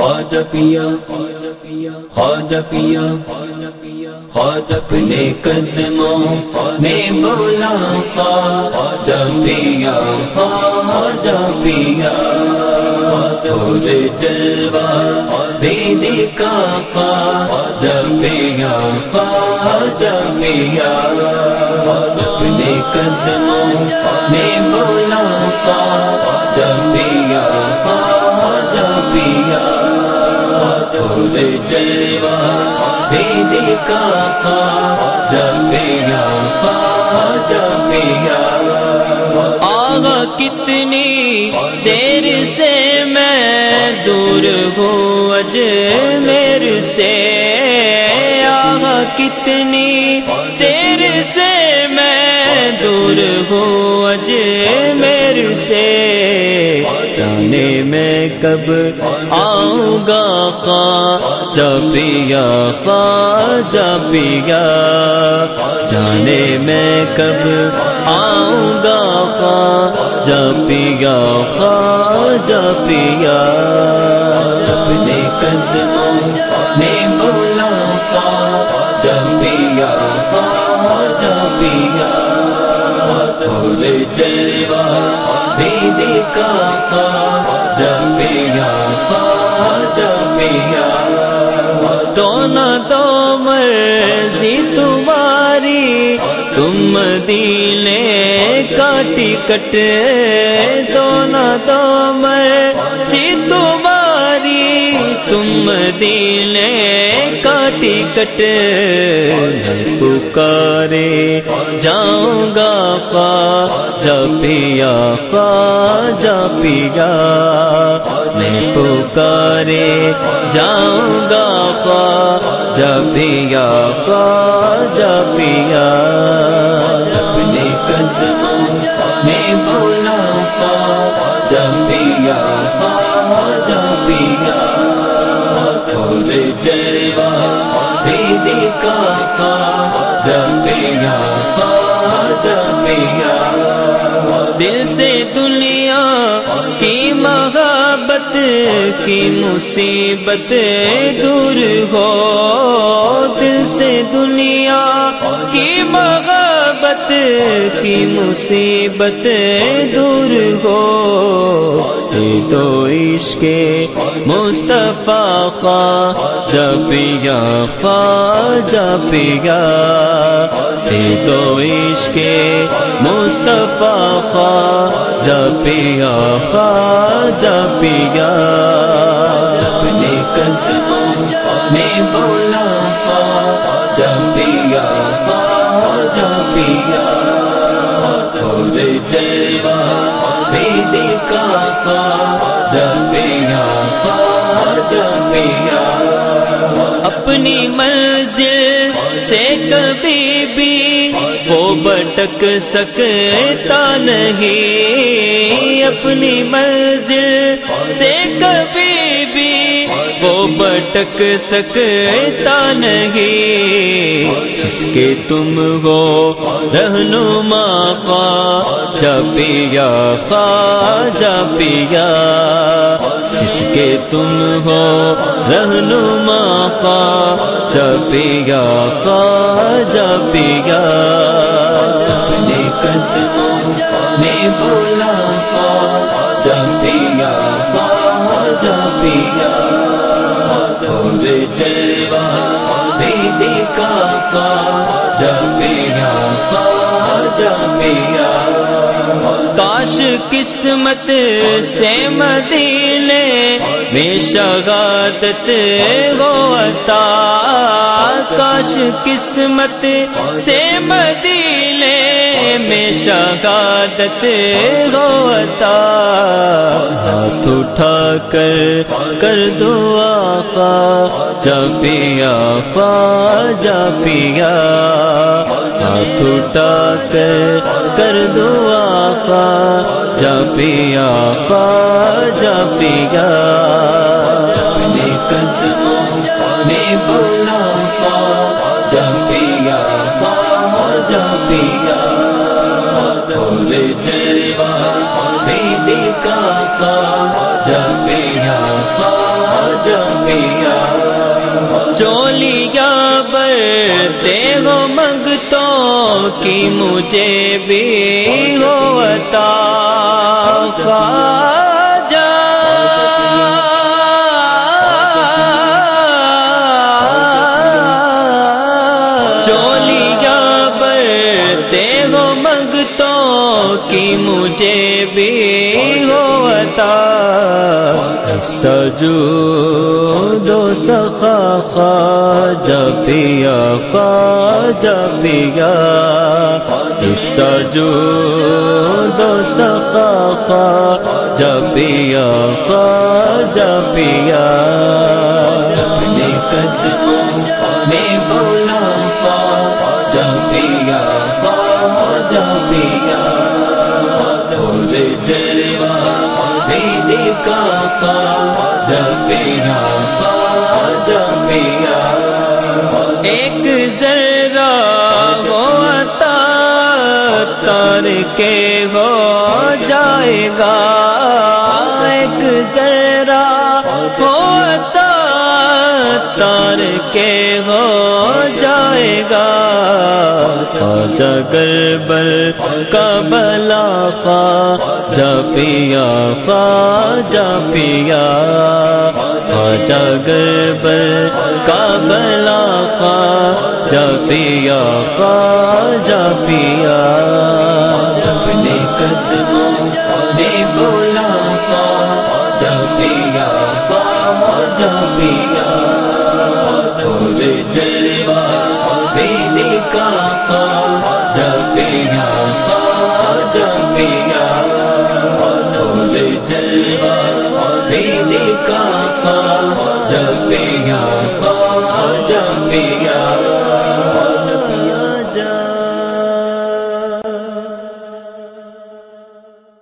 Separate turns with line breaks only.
خواجہ پیا خواجہ پیا، خواجہ اپنے قدموں میں بولا خواجہ پیا خواجہ پیا اور جلوہ دے کا خواجہ پیا خواجہ پیا اپنے قدموں میں بولا جلوہ دے کا خواجہ پیا خواجہ پیا
آگا کتنی دیر سے میں دور ہوں، اج میرے سے۔ آگا کتنی دیر سے میں دور ہوں کب آؤں گا خواہ جب پیا۔ خواہ جانے میں کب آؤں گا خواہ جب پیا۔ خواہ جب پیا
اپنے قدموں میں بولا
تم دیلے کا ٹکٹ دونوں دو مرضی تمہاری تم دیلے کا ٹکٹ پکارے جاؤں گا خواہ جب پیا خواہ پیا۔ میں پکارے جاؤں گا خواہ جب پیا خواہ پیا۔
کا خواجہ
دل سے دنیا کی محبت کی مصیبت دور ہو۔ دل سے دنیا کی محبت کی مصیبت دور ہو۔ تو عشق مصطفیٰ خواہ پیا خواہ پیا یہ تو عشق مصطفیٰ خواہ جب پیا خواہ پیا
اپنے قدموں میں بولا خواجہ پیا خواجہ پیا اور جلوہ دے کا خواجہ
اپنی منزل سے کبھی بھی وہ بٹک سکتا نہیں۔ اپنی منزل سے کبھی وہ بٹک سکتا نہیں۔ جس کے تم ہو رہنما خواہ، جا پیا خواہ، جا پیا۔ جس کے تم ہو رہنما خواہ، جا پیا خواہ، جا پیا۔
اپنے قدموں میں بولا خواجہ پیا خواجہ پیا۔ جلوہ دے کا خواجہ پیا خواجہ پیا
کاش قسمت سے مدینے میں شہادت ہو عطا کاش قسمت سے مدینے شہادت ہو عطا۔ ہاتھ اٹھا کر کر دو آقا۔ جا پیا خواہ جا پیا ہاتھ اٹھا کر کر دو آقا۔ جا پیا خواہ جا پیا
اپنے قدموں میں بولا خواجہ پیا خواجہ پیا چولیا بر دے ہو منگتوں
کی مجھے بھی ہو کی مجھے بھی ہوتا سجو دو سخا خواجہ پیا خواجہ پیا سجو دو سخا خواجہ پیا خواجہ پیا
میں
ایک ذرا وہ عطا تر کے ہو جائے گا۔ ایک ذرا وہ عطا تر کے ہو جائے گا۔ خواجہ گربر کا بلا خواجہ پیا خواجہ پیا۔ خواجہ گربر کا بلا خواجہ پیا خواجہ پیا۔
اپنے قدموں بولا